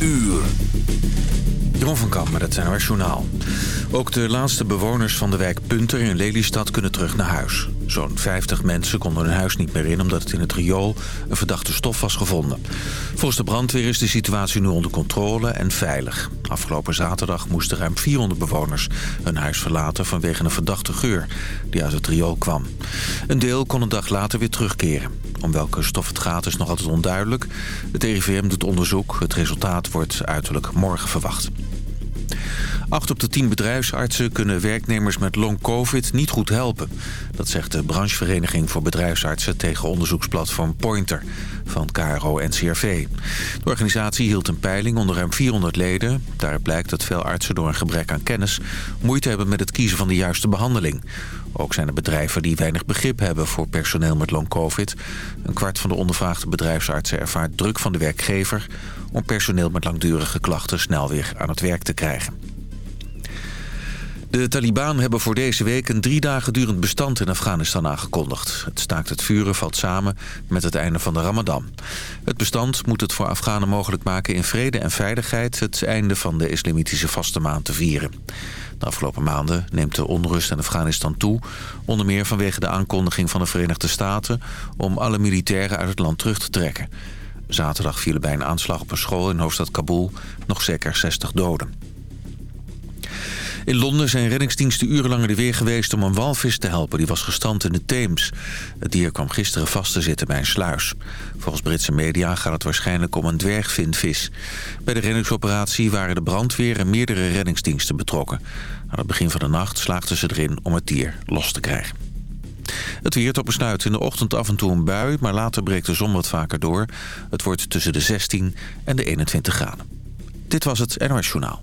uur. Jeroen van Kamp met het NOS Journaal. Ook de laatste bewoners van de wijk Punter in Lelystad kunnen terug naar huis. Zo'n 50 mensen konden hun huis niet meer in... omdat het in het riool een verdachte stof was gevonden. Volgens de brandweer is de situatie nu onder controle en veilig. Afgelopen zaterdag moesten ruim 400 bewoners hun huis verlaten... vanwege een verdachte geur die uit het riool kwam. Een deel kon een dag later weer terugkeren. Om welke stof het gaat is nog altijd onduidelijk. Het RIVM doet onderzoek. Het resultaat wordt uiterlijk morgen verwacht. Acht op de tien bedrijfsartsen kunnen werknemers met long-covid niet goed helpen. Dat zegt de branchevereniging voor bedrijfsartsen tegen onderzoeksplatform Pointer van KRO-NCRV. De organisatie hield een peiling onder ruim 400 leden. Daar blijkt dat veel artsen door een gebrek aan kennis moeite hebben met het kiezen van de juiste behandeling. Ook zijn er bedrijven die weinig begrip hebben voor personeel met long-covid. Een kwart van de ondervraagde bedrijfsartsen ervaart druk van de werkgever... om personeel met langdurige klachten snel weer aan het werk te krijgen. De Taliban hebben voor deze week een drie dagen durend bestand in Afghanistan aangekondigd. Het staakt het vuren valt samen met het einde van de ramadan. Het bestand moet het voor Afghanen mogelijk maken in vrede en veiligheid... het einde van de islamitische vaste maand te vieren. De afgelopen maanden neemt de onrust in Afghanistan toe... onder meer vanwege de aankondiging van de Verenigde Staten... om alle militairen uit het land terug te trekken. Zaterdag vielen bij een aanslag op een school in hoofdstad Kabul nog zeker 60 doden. In Londen zijn reddingsdiensten urenlang in de weer geweest om een walvis te helpen. Die was gestand in de Theems. Het dier kwam gisteren vast te zitten bij een sluis. Volgens Britse media gaat het waarschijnlijk om een dwergvinvis. Bij de reddingsoperatie waren de brandweer en meerdere reddingsdiensten betrokken. Aan het begin van de nacht slaagden ze erin om het dier los te krijgen. Het weer tot besluit. In de ochtend af en toe een bui, maar later breekt de zon wat vaker door. Het wordt tussen de 16 en de 21 graden. Dit was het NOS Journaal.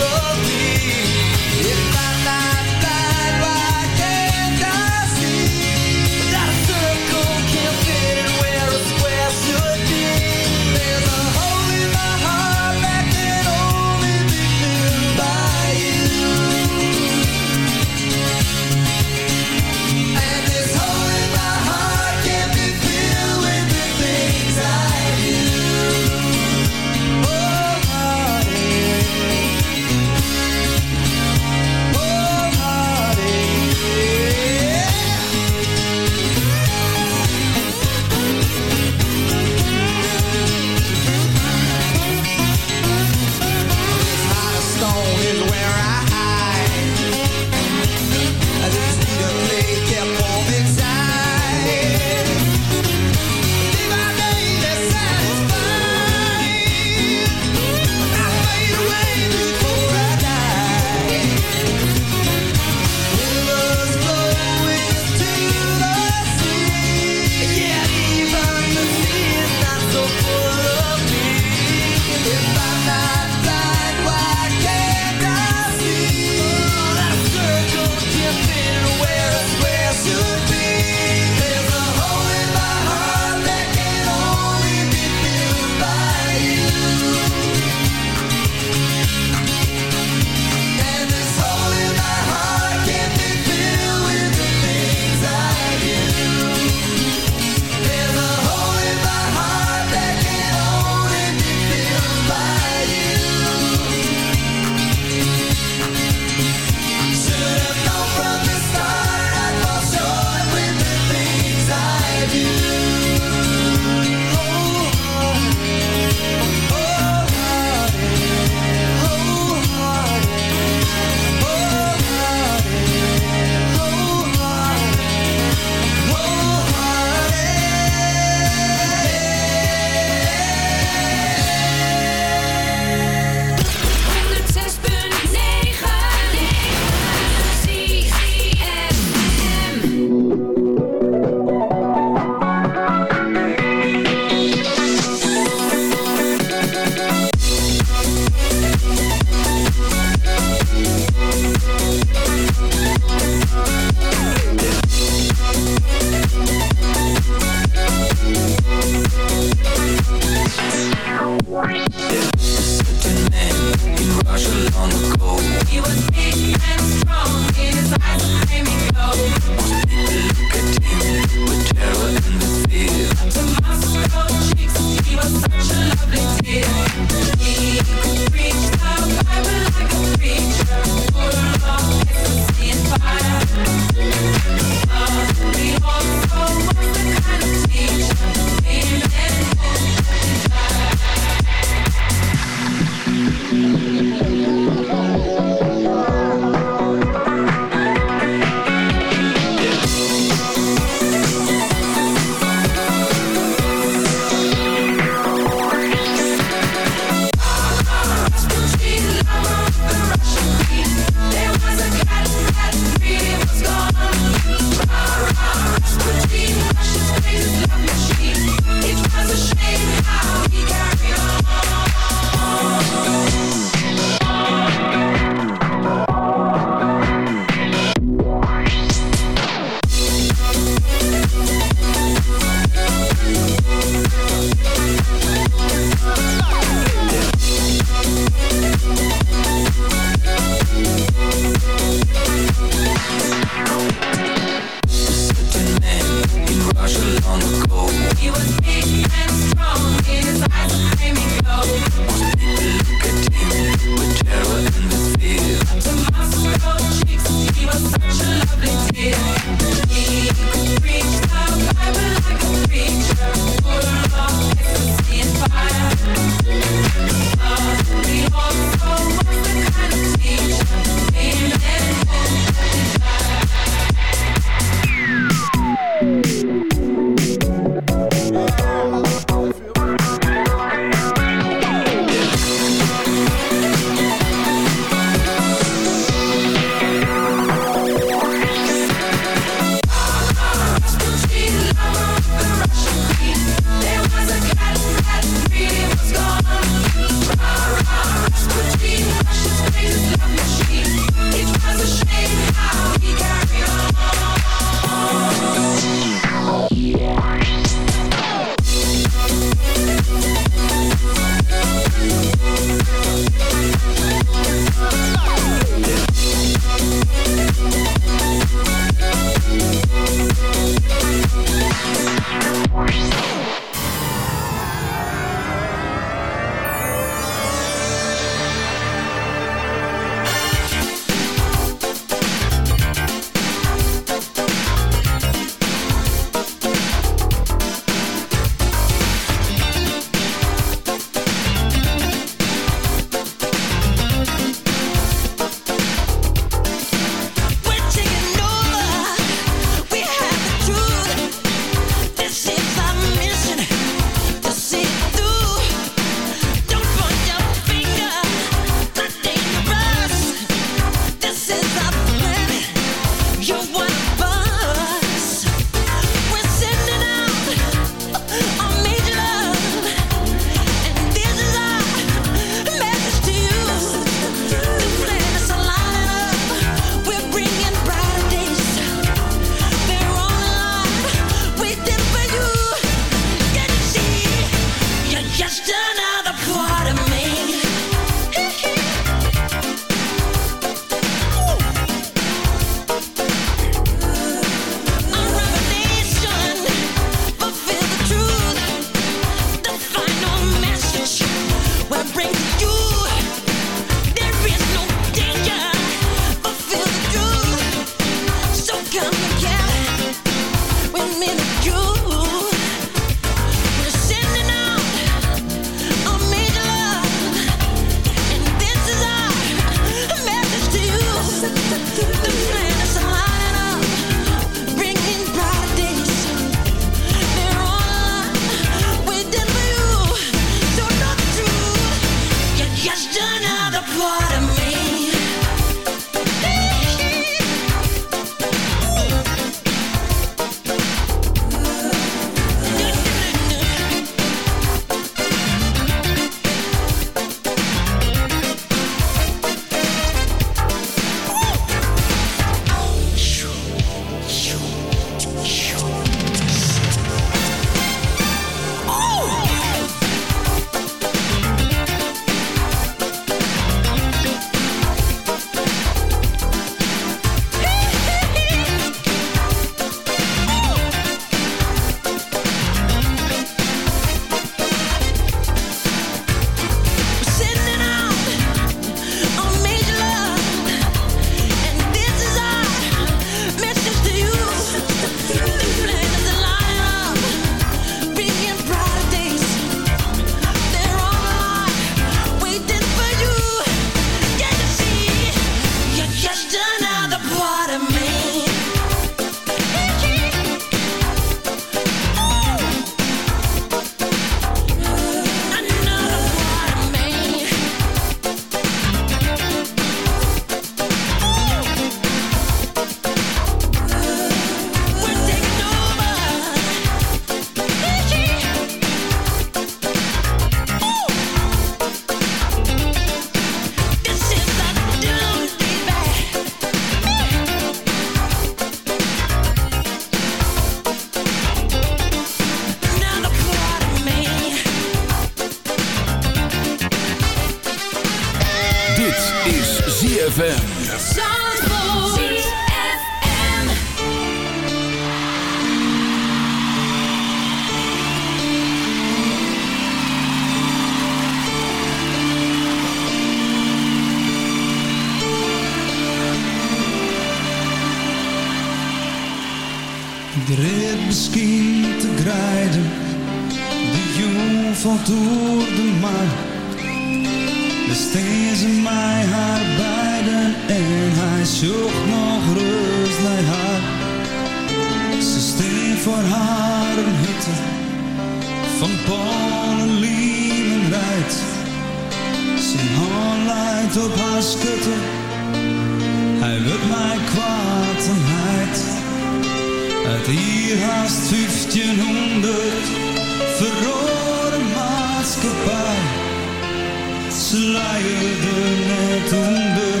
Ze luierde net onder,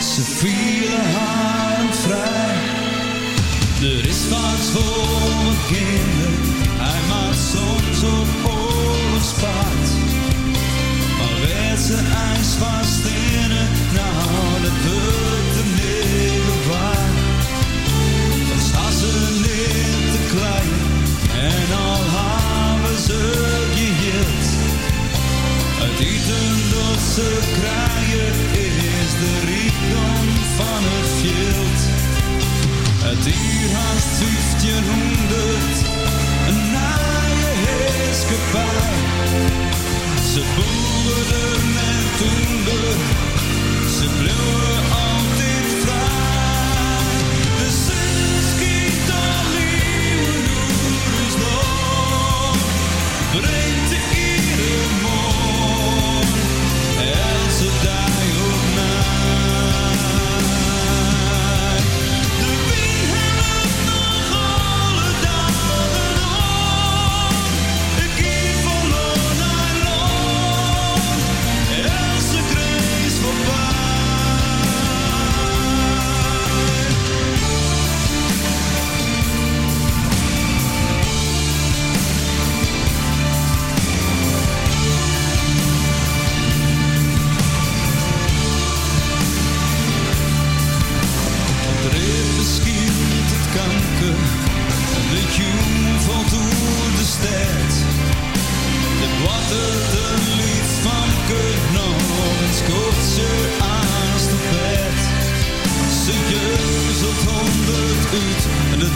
ze vielen haren vrij. Er is wat voor mijn kinderen, hij maakt soms op oorlogspaard. Maar werd ze ijs vast in het, nou dat wil De kraaien is de rijkdom van het veld. Het uur haast 1500, een naaie heerskepaar. Ze boeren met toender, ze bleven altijd.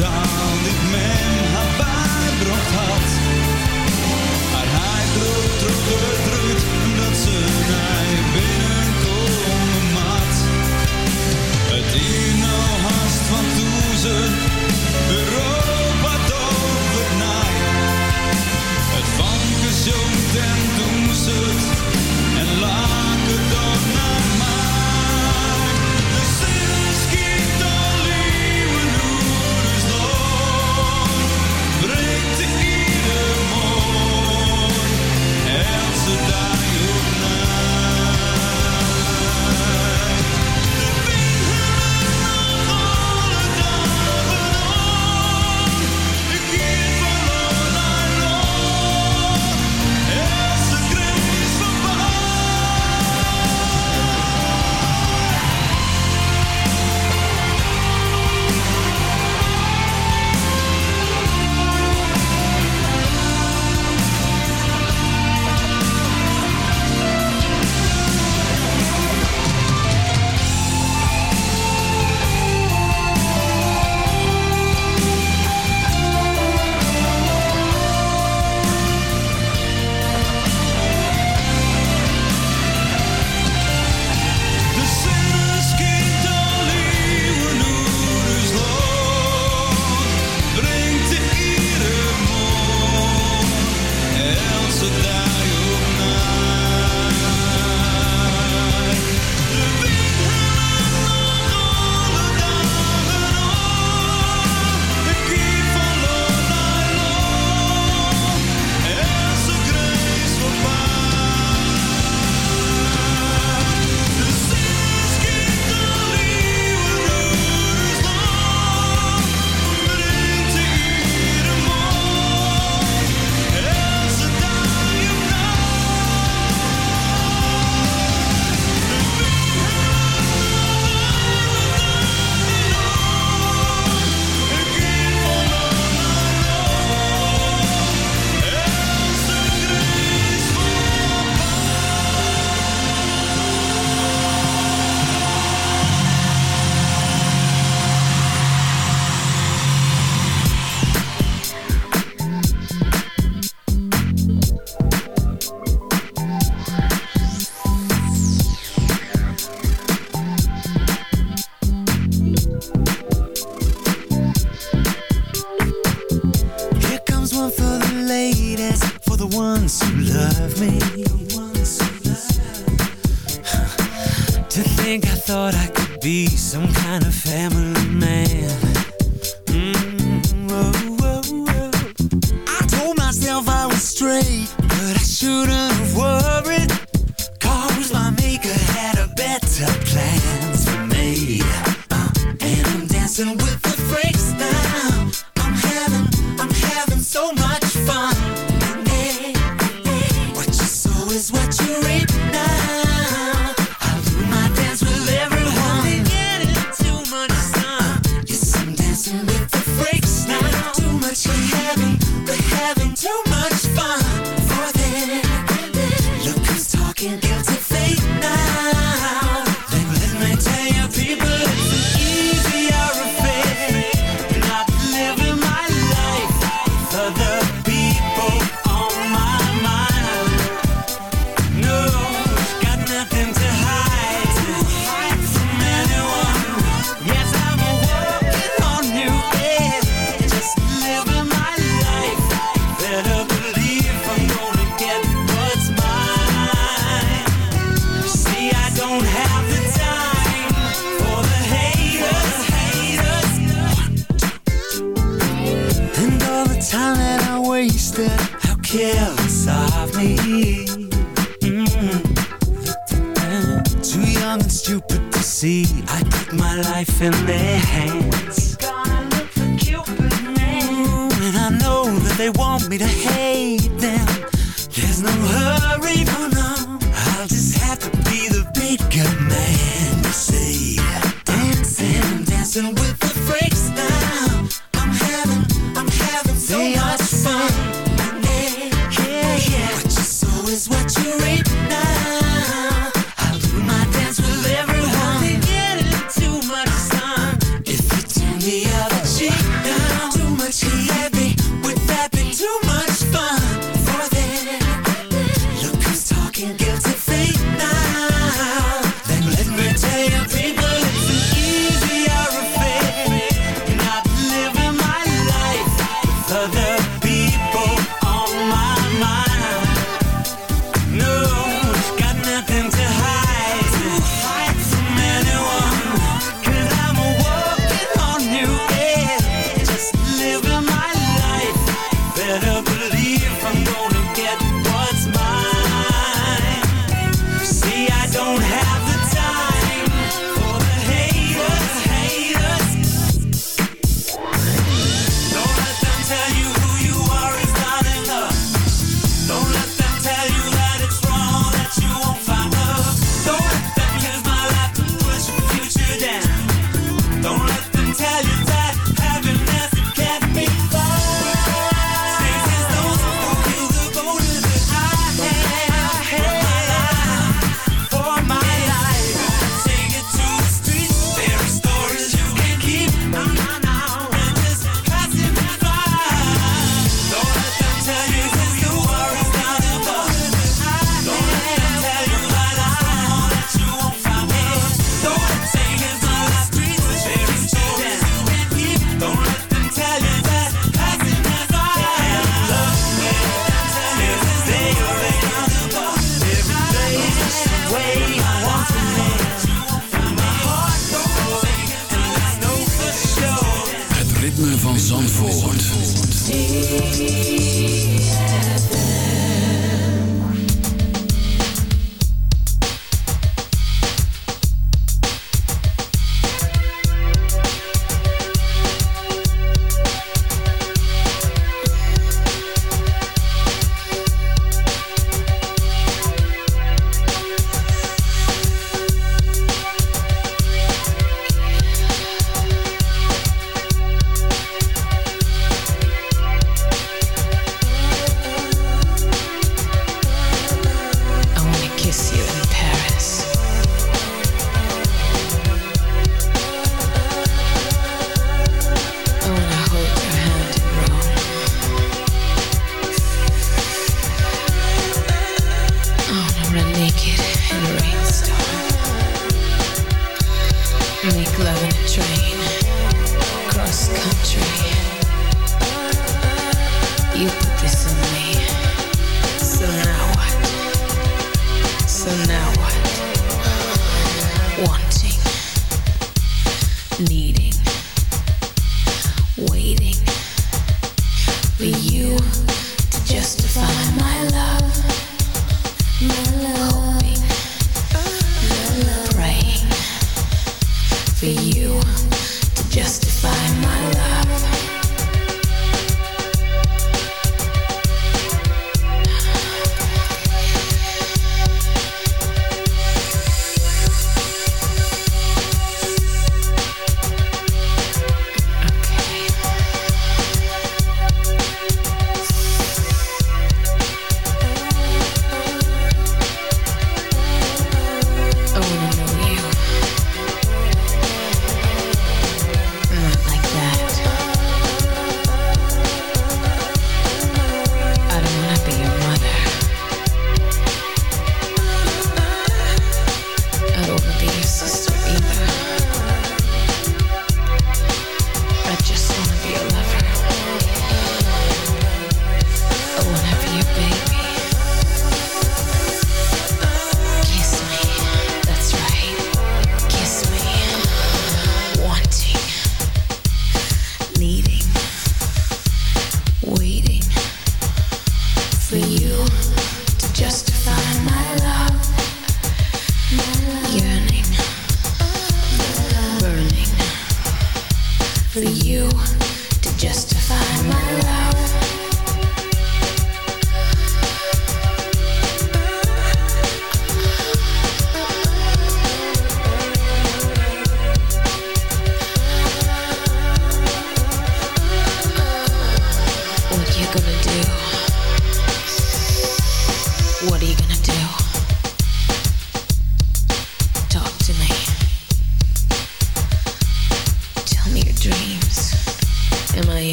down.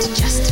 to justice.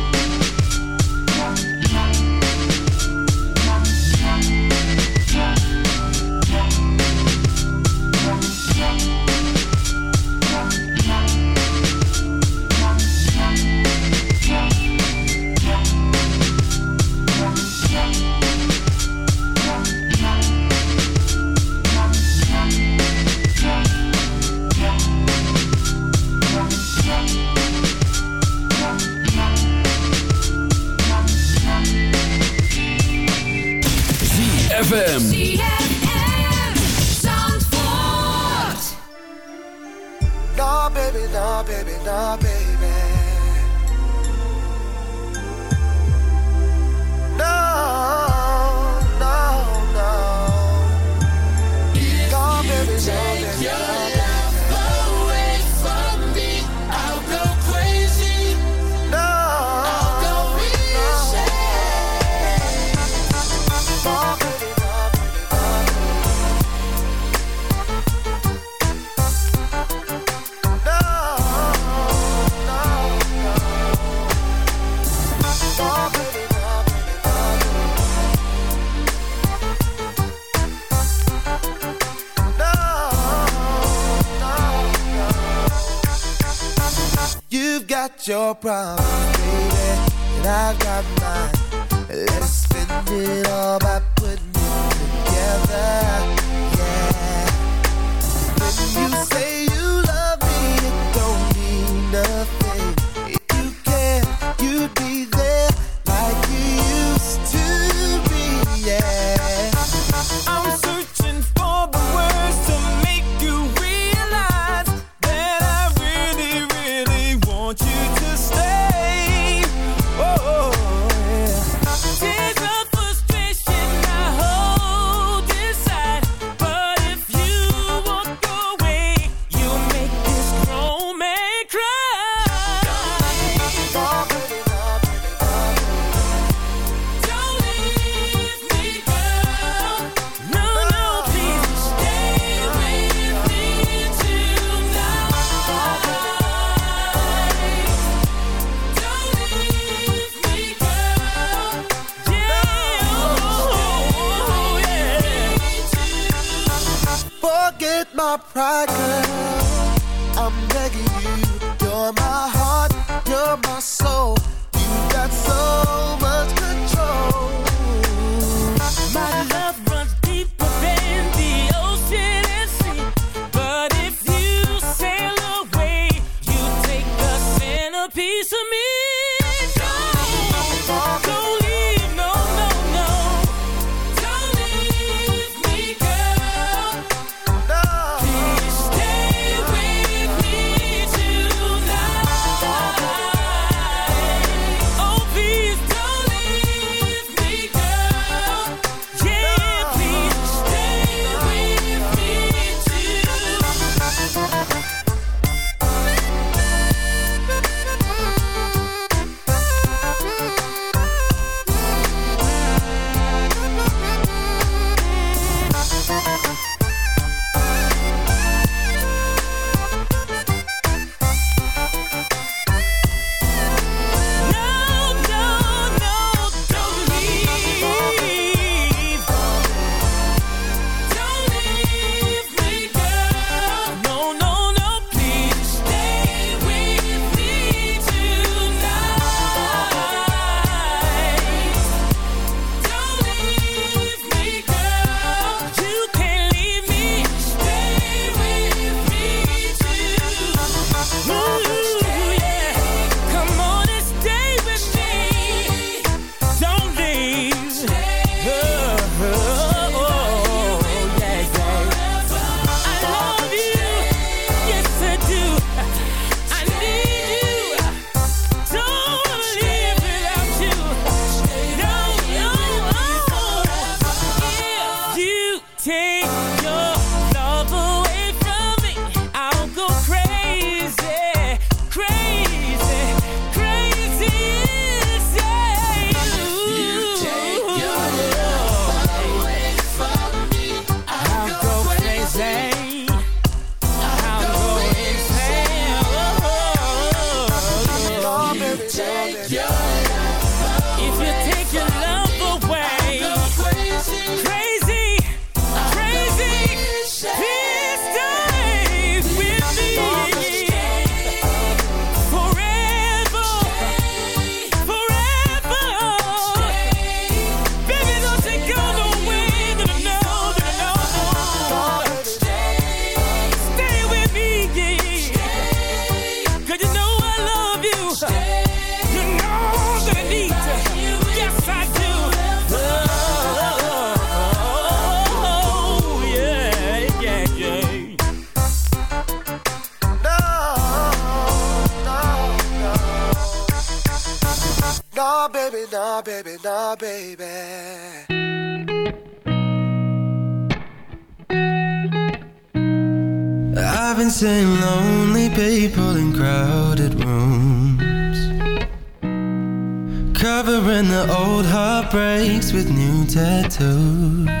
ZFM. No, baby, no, baby, no, baby. No, no, no. No, baby, no, baby, baby. Got your problems, baby, and I've got mine. Let's spend it all by putting it together. Soul. Baby. I've been seeing lonely people in crowded rooms Covering the old heartbreaks with new tattoos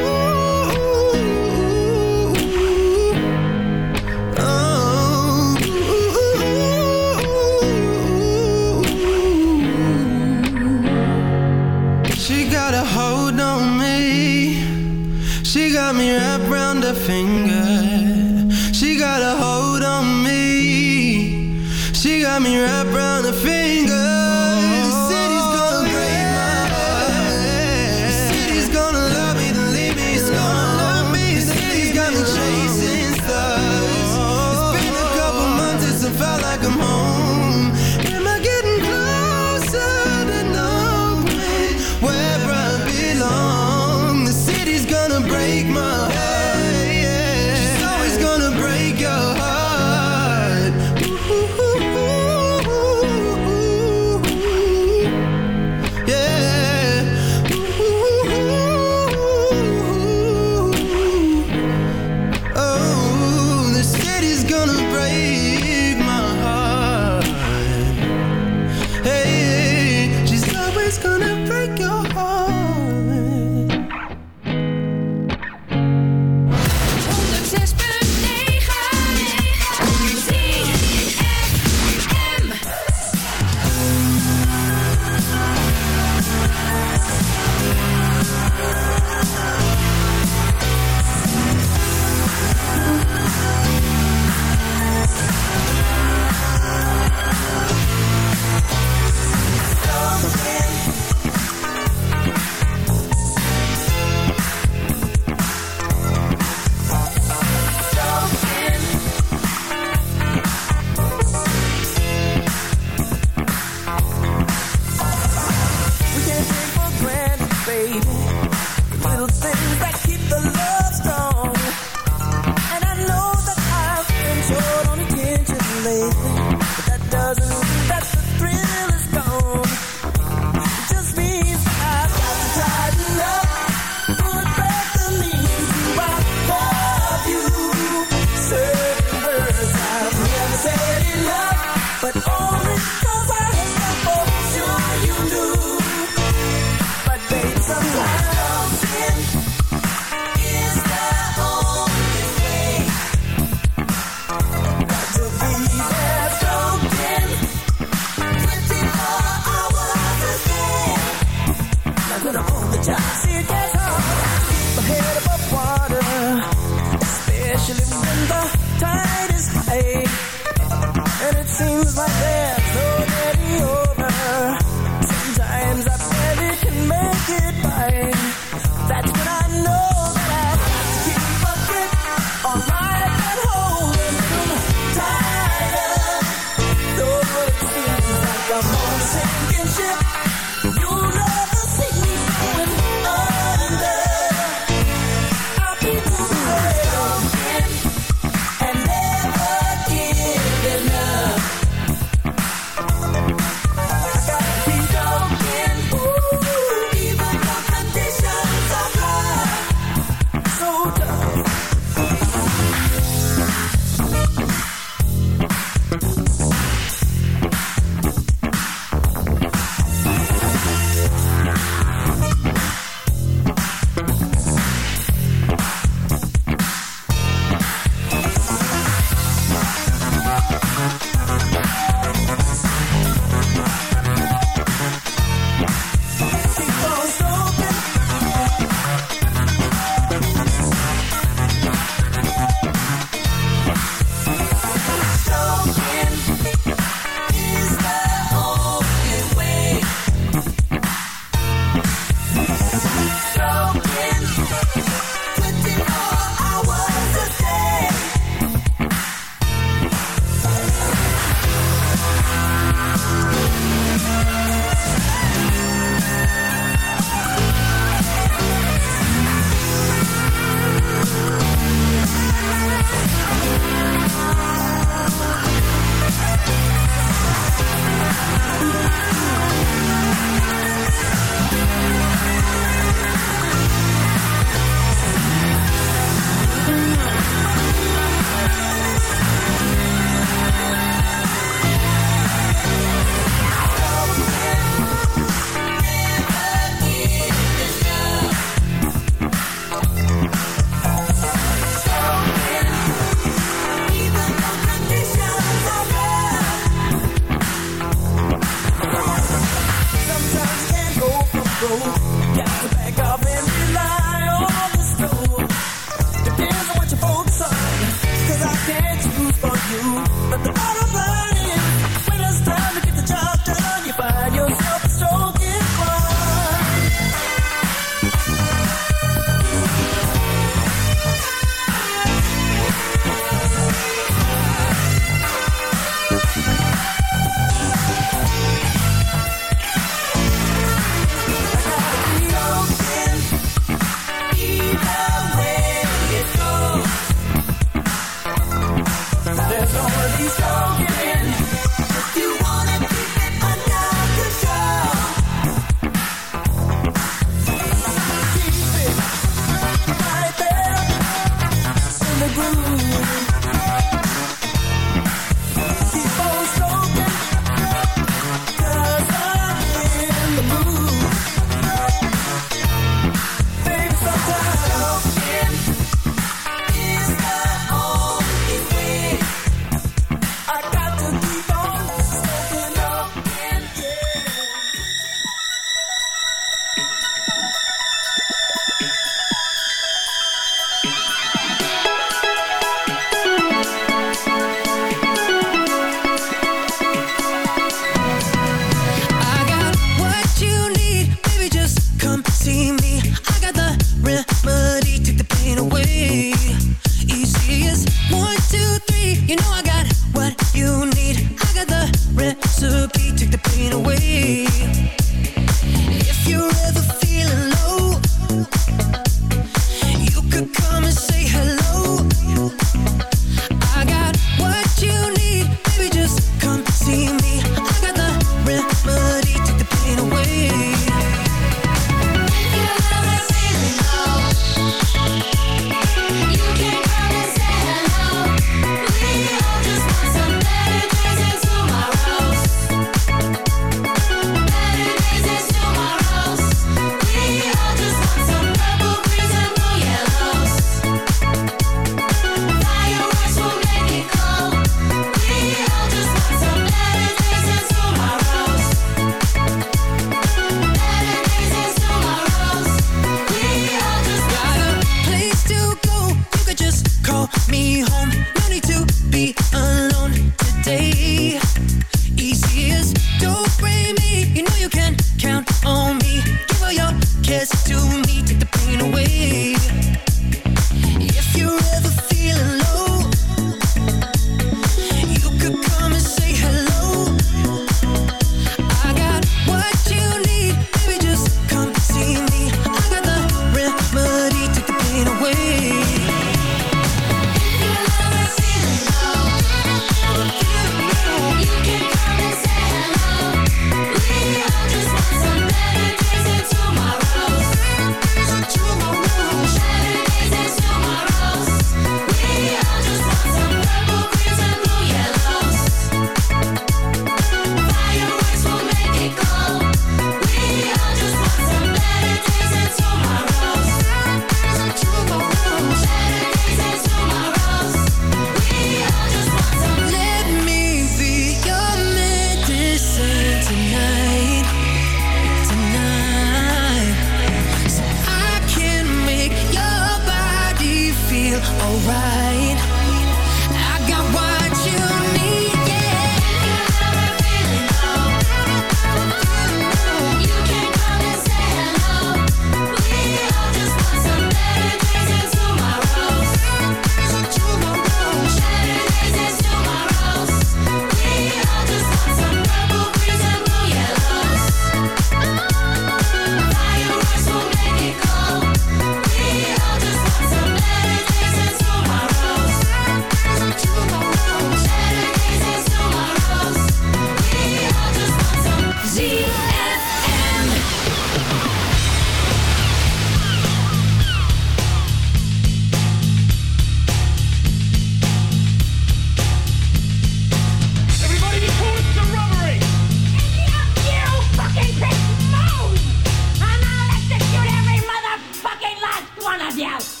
out.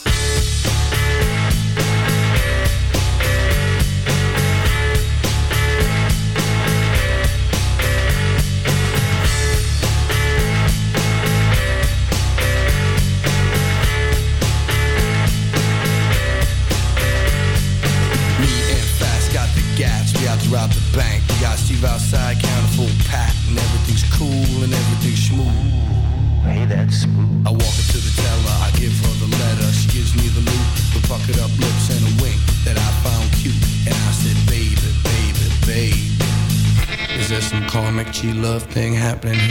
happening.